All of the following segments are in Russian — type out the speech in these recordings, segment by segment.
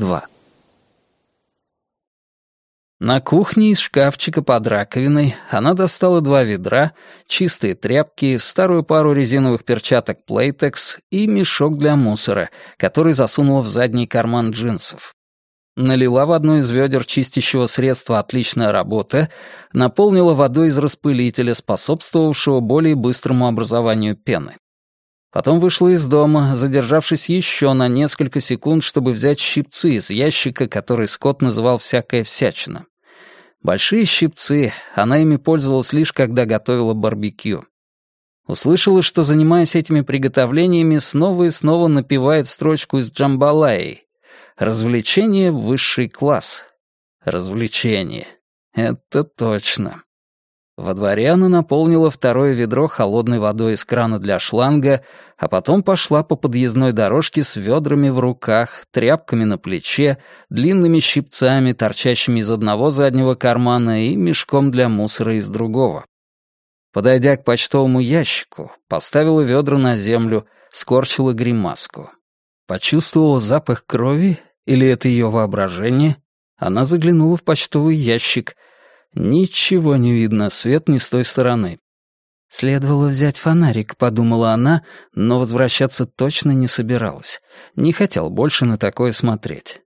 2. На кухне из шкафчика под раковиной она достала два ведра, чистые тряпки, старую пару резиновых перчаток Playtex и мешок для мусора, который засунула в задний карман джинсов. Налила в одно из ведер чистящего средства «Отличная работа», наполнила водой из распылителя, способствовавшего более быстрому образованию пены. Потом вышла из дома, задержавшись еще на несколько секунд, чтобы взять щипцы из ящика, который Скотт называл «всякая всячина». Большие щипцы, она ими пользовалась лишь когда готовила барбекю. Услышала, что, занимаясь этими приготовлениями, снова и снова напевает строчку из Джамбалаи. «Развлечение — высший класс». Развлечение. Это точно. Во дворе она наполнила второе ведро холодной водой из крана для шланга, а потом пошла по подъездной дорожке с ведрами в руках, тряпками на плече, длинными щипцами, торчащими из одного заднего кармана и мешком для мусора из другого. Подойдя к почтовому ящику, поставила ведра на землю, скорчила гримаску. Почувствовала запах крови, или это ее воображение? Она заглянула в почтовый ящик — Ничего не видно, свет не с той стороны. Следовало взять фонарик, подумала она, но возвращаться точно не собиралась. Не хотел больше на такое смотреть.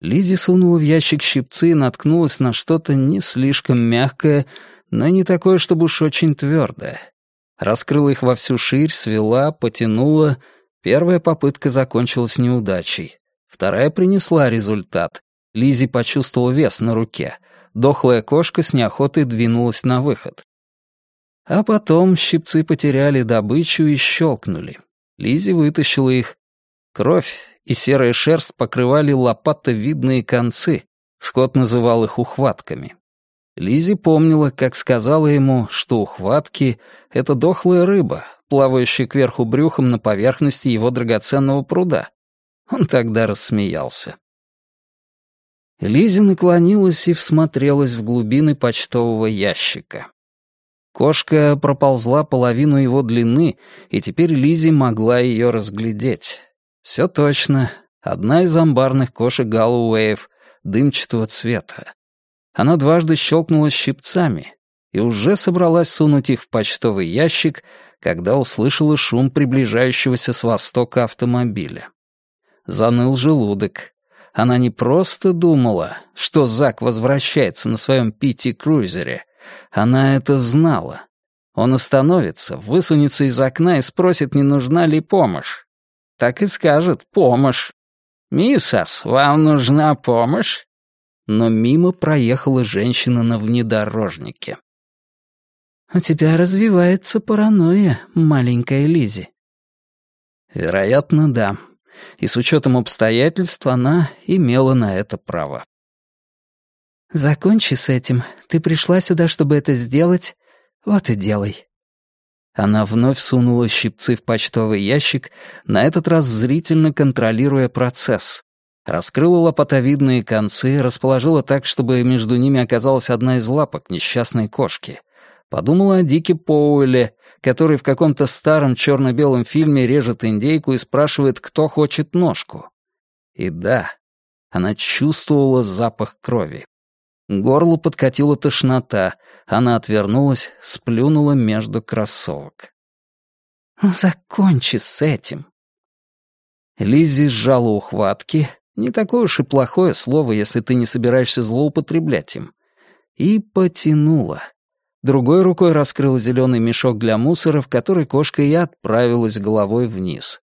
Лизи сунула в ящик щипцы и наткнулась на что-то не слишком мягкое, но не такое, чтобы уж очень твердое. Раскрыла их во всю ширь, свела, потянула. Первая попытка закончилась неудачей. Вторая принесла результат. Лизи почувствовала вес на руке — дохлая кошка с неохотой двинулась на выход. А потом щипцы потеряли добычу и щелкнули. Лизи вытащила их. Кровь и серая шерсть покрывали лопатовидные концы. Скотт называл их ухватками. Лизи помнила, как сказала ему, что ухватки — это дохлая рыба, плавающая кверху брюхом на поверхности его драгоценного пруда. Он тогда рассмеялся. Лизи наклонилась и всмотрелась в глубины почтового ящика. Кошка проползла половину его длины, и теперь Лизи могла ее разглядеть. Все точно. Одна из амбарных кошек Галлоуэев, дымчатого цвета. Она дважды щелкнула щипцами и уже собралась сунуть их в почтовый ящик, когда услышала шум приближающегося с востока автомобиля. Заныл желудок. Она не просто думала, что Зак возвращается на своем Пити-крузере. Она это знала. Он остановится, высунется из окна и спросит, не нужна ли помощь. Так и скажет «помощь». «Миссас, вам нужна помощь?» Но мимо проехала женщина на внедорожнике. «У тебя развивается паранойя, маленькая Лизи». «Вероятно, да», и с учетом обстоятельств она имела на это право. «Закончи с этим. Ты пришла сюда, чтобы это сделать. Вот и делай». Она вновь сунула щипцы в почтовый ящик, на этот раз зрительно контролируя процесс. Раскрыла лопатовидные концы, расположила так, чтобы между ними оказалась одна из лапок несчастной кошки. Подумала о Дике Поуэле, который в каком-то старом черно-белом фильме режет индейку и спрашивает, кто хочет ножку. И да, она чувствовала запах крови. Горлу подкатила тошнота, она отвернулась, сплюнула между кроссовок. «Закончи с этим!» Лиззи сжала ухватки, не такое уж и плохое слово, если ты не собираешься злоупотреблять им, и потянула. Другой рукой раскрыл зеленый мешок для мусора, в который кошка и отправилась головой вниз.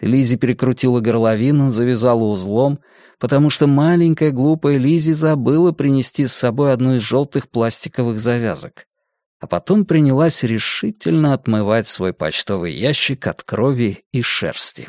Лизи перекрутила горловину, завязала узлом, потому что маленькая глупая Лизи забыла принести с собой одну из желтых пластиковых завязок. А потом принялась решительно отмывать свой почтовый ящик от крови и шерсти.